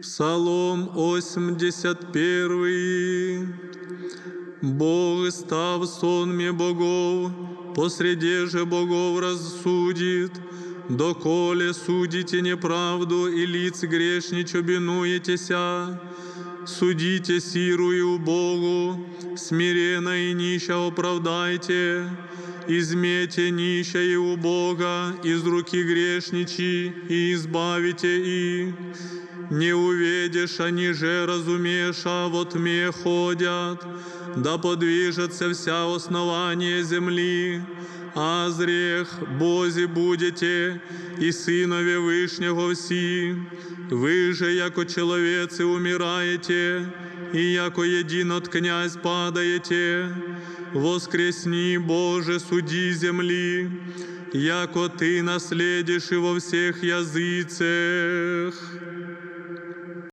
Псалом 81. Бог став сонме богов, посреди же богов рассудит, доколе судите неправду и лиц грешнич обинуетеся, судите сирую Богу, смиренно и нища оправдайте, измете нища у Бога из руки грешничи и избавите их. Не увидишь, они же разумеша во тьме ходят, да подвижется вся основание земли, а зрех Бозі будете и Сынове Вышнего всі, вы же, яко человецы, умираете, и яко един от князь падаете, воскресни, Боже, суди земли, яко Ты наследишь и во всех языцах.